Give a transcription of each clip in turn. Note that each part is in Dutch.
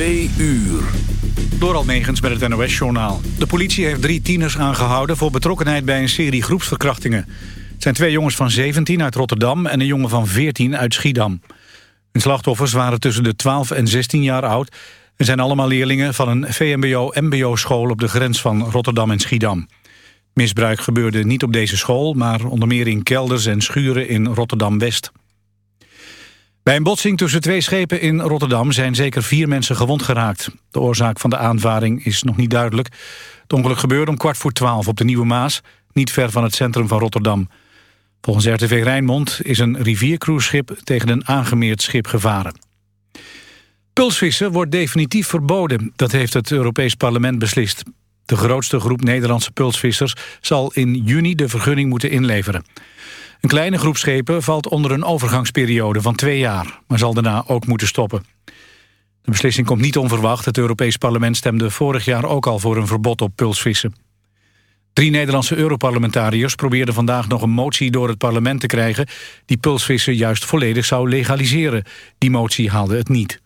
Twee uur. Door Almegens met het NOS-journaal. De politie heeft drie tieners aangehouden voor betrokkenheid bij een serie groepsverkrachtingen. Het zijn twee jongens van 17 uit Rotterdam en een jongen van 14 uit Schiedam. Hun slachtoffers waren tussen de 12 en 16 jaar oud... en zijn allemaal leerlingen van een VMBO-MBO-school op de grens van Rotterdam en Schiedam. Misbruik gebeurde niet op deze school, maar onder meer in kelders en schuren in Rotterdam-West. Bij een botsing tussen twee schepen in Rotterdam zijn zeker vier mensen gewond geraakt. De oorzaak van de aanvaring is nog niet duidelijk. Het ongeluk gebeurde om kwart voor twaalf op de Nieuwe Maas, niet ver van het centrum van Rotterdam. Volgens RTV Rijnmond is een riviercruiseschip tegen een aangemeerd schip gevaren. Pulsvissen wordt definitief verboden, dat heeft het Europees Parlement beslist. De grootste groep Nederlandse pulsvissers zal in juni de vergunning moeten inleveren. Een kleine groep schepen valt onder een overgangsperiode van twee jaar... maar zal daarna ook moeten stoppen. De beslissing komt niet onverwacht. Het Europees Parlement stemde vorig jaar ook al voor een verbod op pulsvissen. Drie Nederlandse Europarlementariërs probeerden vandaag nog een motie door het parlement te krijgen... die pulsvissen juist volledig zou legaliseren. Die motie haalde het niet.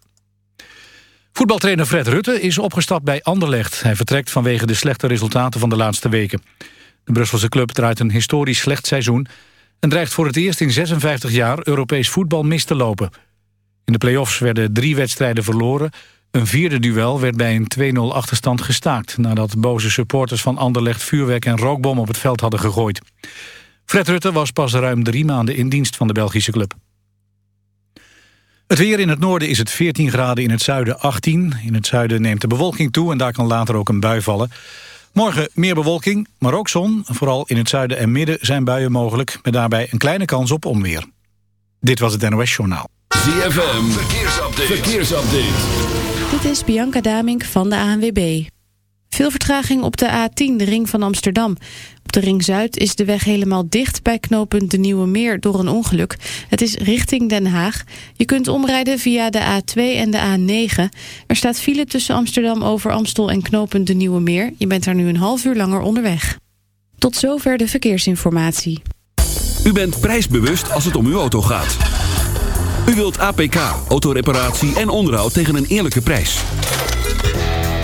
Voetbaltrainer Fred Rutte is opgestapt bij Anderlecht. Hij vertrekt vanwege de slechte resultaten van de laatste weken. De Brusselse club draait een historisch slecht seizoen en dreigt voor het eerst in 56 jaar Europees voetbal mis te lopen. In de play-offs werden drie wedstrijden verloren. Een vierde duel werd bij een 2-0 achterstand gestaakt... nadat boze supporters van Anderlecht vuurwerk en rookbom op het veld hadden gegooid. Fred Rutte was pas ruim drie maanden in dienst van de Belgische club. Het weer in het noorden is het 14 graden, in het zuiden 18. In het zuiden neemt de bewolking toe en daar kan later ook een bui vallen. Morgen meer bewolking, maar ook zon. Vooral in het zuiden en midden zijn buien mogelijk... met daarbij een kleine kans op onweer. Dit was het NOS Journaal. ZFM, verkeersupdate. verkeersupdate. Dit is Bianca Damink van de ANWB. Veel vertraging op de A10, de ring van Amsterdam. Op de ring Zuid is de weg helemaal dicht bij knooppunt De Nieuwe Meer door een ongeluk. Het is richting Den Haag. Je kunt omrijden via de A2 en de A9. Er staat file tussen Amsterdam over Amstel en knooppunt De Nieuwe Meer. Je bent daar nu een half uur langer onderweg. Tot zover de verkeersinformatie. U bent prijsbewust als het om uw auto gaat. U wilt APK, autoreparatie en onderhoud tegen een eerlijke prijs.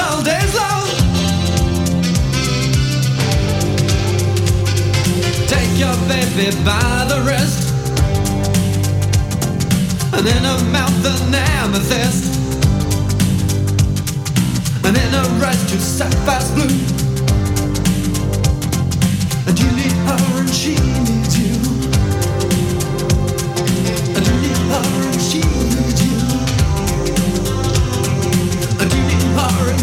all day long. Take your baby by the wrist, and in her mouth an amethyst, and in her eyes two sapphire's blue. And you need her, and she needs you.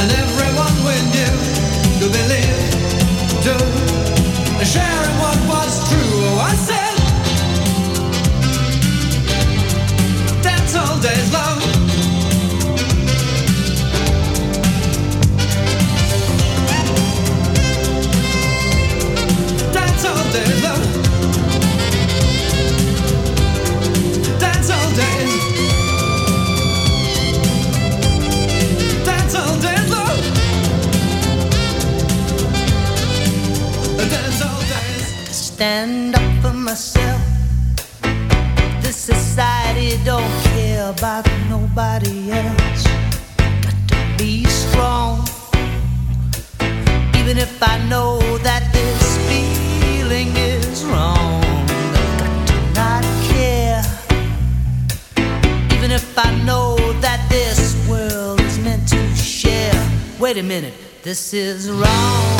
and everyone we knew to believe, to share what was true. Oh, I said, that's all days love. this is wrong.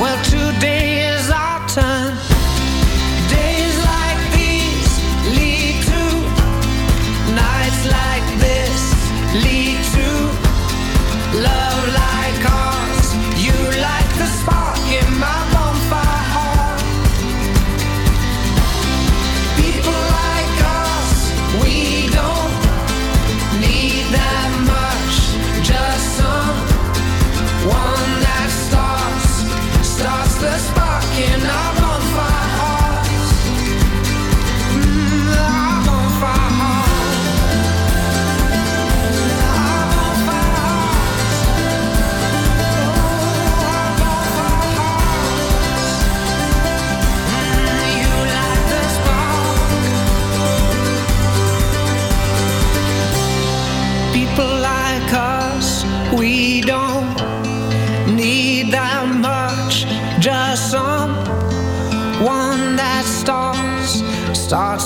Well, today.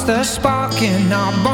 the spark in our bond.